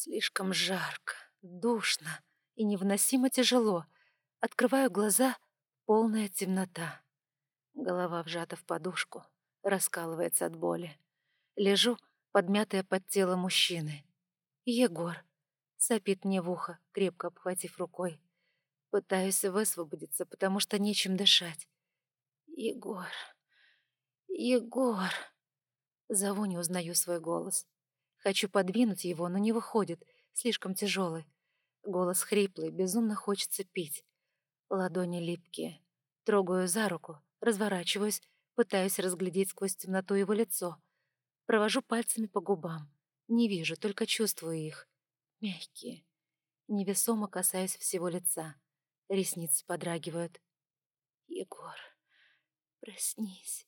Слишком жарко, душно и невыносимо тяжело. Открываю глаза — полная темнота. Голова вжата в подушку, раскалывается от боли. Лежу, подмятая под тело мужчины. Егор. Сопит мне в ухо, крепко обхватив рукой. Пытаюсь высвободиться, потому что нечем дышать. Егор. Егор. Зову, не узнаю свой голос. Хочу подвинуть его, но не выходит, слишком тяжелый. Голос хриплый, безумно хочется пить. Ладони липкие. Трогаю за руку, разворачиваюсь, пытаюсь разглядеть сквозь темноту его лицо. Провожу пальцами по губам. Не вижу, только чувствую их. Мягкие. Невесомо касаюсь всего лица. Ресницы подрагивают. «Егор, проснись!»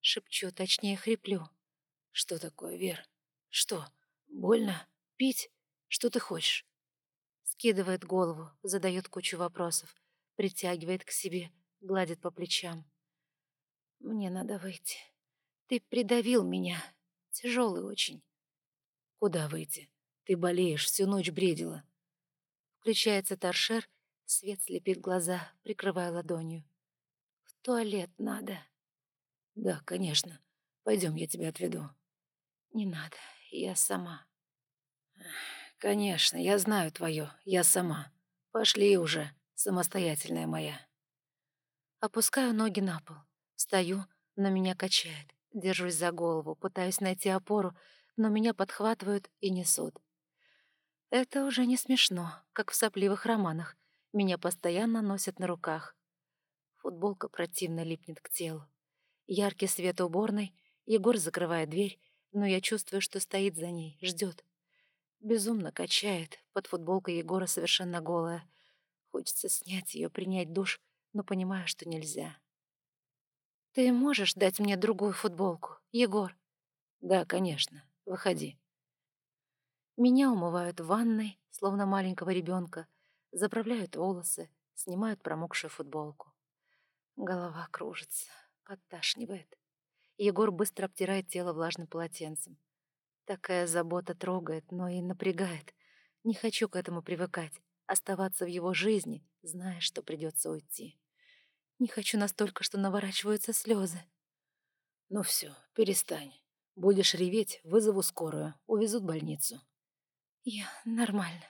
Шепчу, точнее хриплю. «Что такое, Вер? Что, больно? Пить? Что ты хочешь?» Скидывает голову, задает кучу вопросов, притягивает к себе, гладит по плечам. «Мне надо выйти. Ты придавил меня. Тяжелый очень». «Куда выйти? Ты болеешь, всю ночь бредила». Включается торшер, свет слепит глаза, прикрывая ладонью. «В туалет надо». «Да, конечно. Пойдем, я тебя отведу». «Не надо, я сама». «Конечно, я знаю твое, я сама. Пошли уже, самостоятельная моя». Опускаю ноги на пол. Стою, но меня качает. Держусь за голову, пытаюсь найти опору, но меня подхватывают и несут. Это уже не смешно, как в сопливых романах. Меня постоянно носят на руках. Футболка противно липнет к телу. Яркий свет уборной, Егор закрывает дверь, но я чувствую, что стоит за ней, ждет. Безумно качает, под футболкой Егора совершенно голая. Хочется снять ее, принять душ, но понимаю, что нельзя. «Ты можешь дать мне другую футболку, Егор?» «Да, конечно. Выходи». Меня умывают в ванной, словно маленького ребенка, заправляют волосы, снимают промокшую футболку. Голова кружится, подташнивает. Егор быстро обтирает тело влажным полотенцем. Такая забота трогает, но и напрягает. Не хочу к этому привыкать, оставаться в его жизни, зная, что придется уйти. Не хочу настолько, что наворачиваются слезы. Ну все, перестань. Будешь реветь, вызову скорую, увезут в больницу. Я нормально.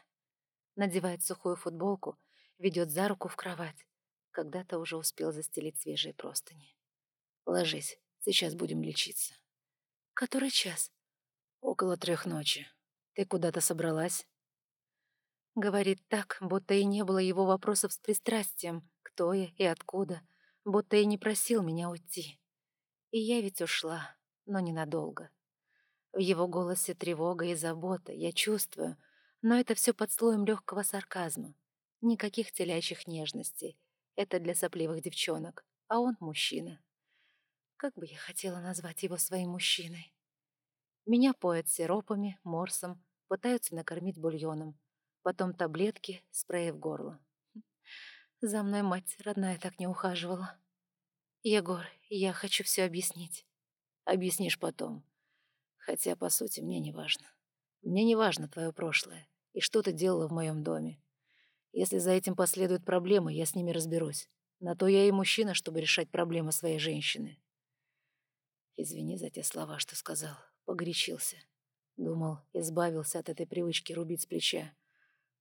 Надевает сухую футболку, ведет за руку в кровать. Когда-то уже успел застелить свежие простыни. Ложись, сейчас будем лечиться. Который час? Около трех ночи. Ты куда-то собралась? Говорит так, будто и не было его вопросов с пристрастием, кто я и откуда, будто и не просил меня уйти. И я ведь ушла, но ненадолго. В его голосе тревога и забота, я чувствую, но это все под слоем легкого сарказма. Никаких телячьих нежностей. Это для сопливых девчонок, а он мужчина. Как бы я хотела назвать его своим мужчиной. Меня поят сиропами, морсом, пытаются накормить бульоном. Потом таблетки, спреи в горло. За мной мать родная так не ухаживала. Егор, я хочу все объяснить. Объяснишь потом. Хотя, по сути, мне не важно. Мне не важно твое прошлое и что ты делала в моем доме. Если за этим последуют проблемы, я с ними разберусь. На то я и мужчина, чтобы решать проблемы своей женщины. Извини за те слова, что сказал погорячился. Думал, избавился от этой привычки рубить с плеча.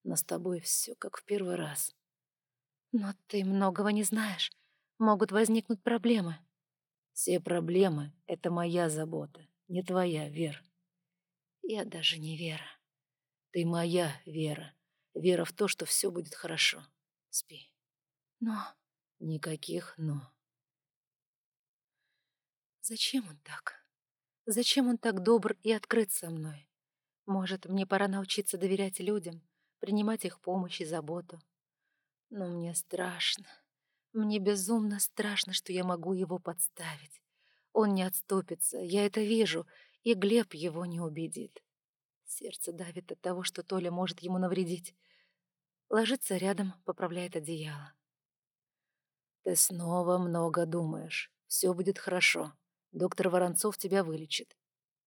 Но с тобой все как в первый раз. Но ты многого не знаешь. Могут возникнуть проблемы. Все проблемы — это моя забота, не твоя, Вер. Я даже не Вера. Ты моя Вера. Вера в то, что все будет хорошо. Спи. Но... Никаких «но». Зачем он так? Зачем он так добр и открыт со мной? Может, мне пора научиться доверять людям, принимать их помощь и заботу. Но мне страшно. Мне безумно страшно, что я могу его подставить. Он не отступится, я это вижу, и Глеб его не убедит. Сердце давит от того, что Толя может ему навредить. Ложится рядом, поправляет одеяло. «Ты снова много думаешь. Все будет хорошо», Доктор Воронцов тебя вылечит.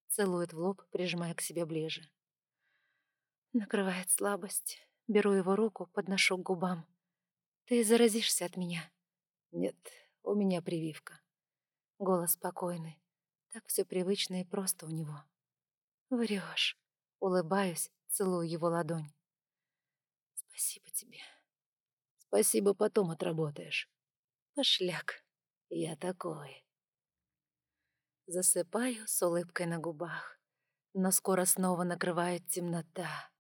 Целует в лоб, прижимая к себе ближе. Накрывает слабость. Беру его руку, подношу к губам. Ты заразишься от меня. Нет, у меня прививка. Голос спокойный. Так все привычно и просто у него. Врешь. Улыбаюсь, целую его ладонь. Спасибо тебе. Спасибо, потом отработаешь. Пошляк. Я такой. Засыпаю с улыбкой на губах. Но скоро снова накрывает темнота.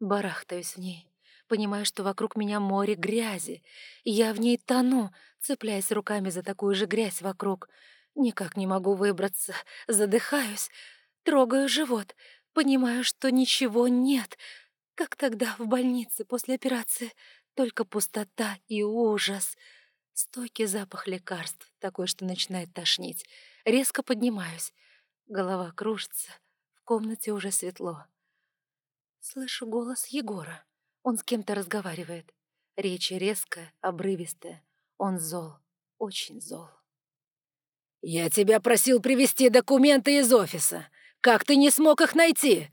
Барахтаюсь в ней. Понимаю, что вокруг меня море грязи. Я в ней тону, цепляясь руками за такую же грязь вокруг. Никак не могу выбраться. Задыхаюсь. Трогаю живот. Понимаю, что ничего нет. Как тогда в больнице после операции. Только пустота и ужас. Стойкий запах лекарств, такой, что начинает тошнить. Резко поднимаюсь. Голова кружится. В комнате уже светло. Слышу голос Егора. Он с кем-то разговаривает. Речь резкая, обрывистая. Он зол, очень зол. «Я тебя просил привезти документы из офиса. Как ты не смог их найти?»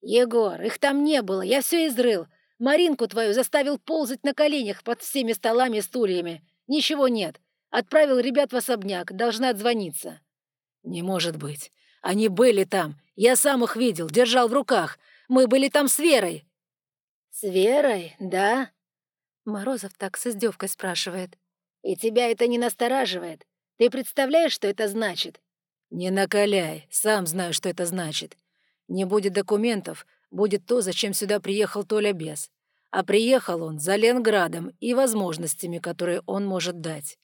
«Егор, их там не было, я все изрыл. Маринку твою заставил ползать на коленях под всеми столами и стульями. Ничего нет. Отправил ребят в особняк, должна отзвониться». «Не может быть. Они были там. Я сам их видел, держал в руках. Мы были там с Верой». «С Верой, да?» Морозов так с издевкой спрашивает. «И тебя это не настораживает? Ты представляешь, что это значит?» «Не накаляй, сам знаю, что это значит. Не будет документов, будет то, зачем сюда приехал Толя Бес. А приехал он за Ленградом и возможностями, которые он может дать.